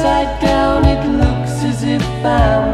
upside down, it looks as if I'm